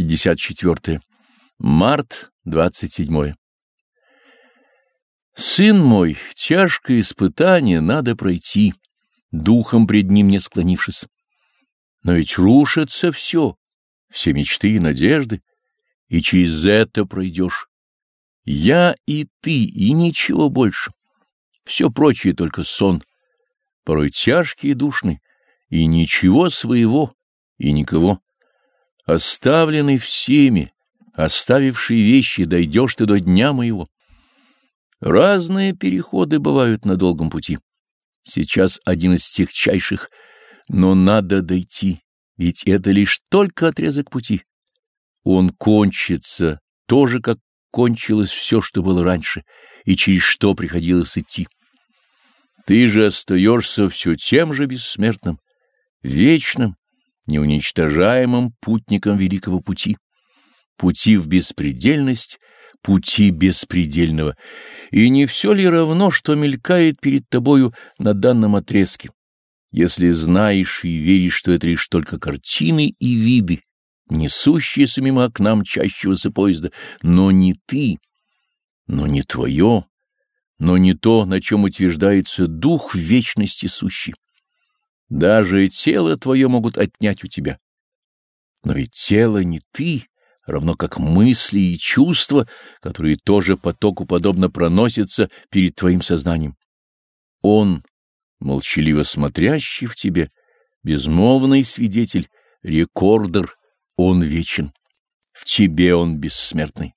54. Март 27. Сын мой, тяжкое испытание надо пройти, духом пред ним не склонившись. Но ведь рушится все, все мечты и надежды, и через это пройдешь. Я и ты, и ничего больше. Все прочее только сон, порой тяжкий и душный, и ничего своего, и никого. Оставленный всеми, оставивший вещи, дойдешь ты до дня моего. Разные переходы бывают на долгом пути. Сейчас один из техчайших, но надо дойти, ведь это лишь только отрезок пути. Он кончится тоже, как кончилось все, что было раньше, и через что приходилось идти. Ты же остаешься все тем же бессмертным, вечным, неуничтожаемым путником великого пути, пути в беспредельность, пути беспредельного, и не все ли равно, что мелькает перед тобою на данном отрезке, если знаешь и веришь, что это лишь только картины и виды, несущиеся мимо окна мчащегося поезда, но не ты, но не твое, но не то, на чем утверждается дух вечности сущий. Даже тело твое могут отнять у тебя. Но ведь тело не ты, равно как мысли и чувства, которые тоже потоку подобно проносятся перед твоим сознанием. Он, молчаливо смотрящий в тебе, безмолвный свидетель, рекордер, он вечен. В тебе он бессмертный.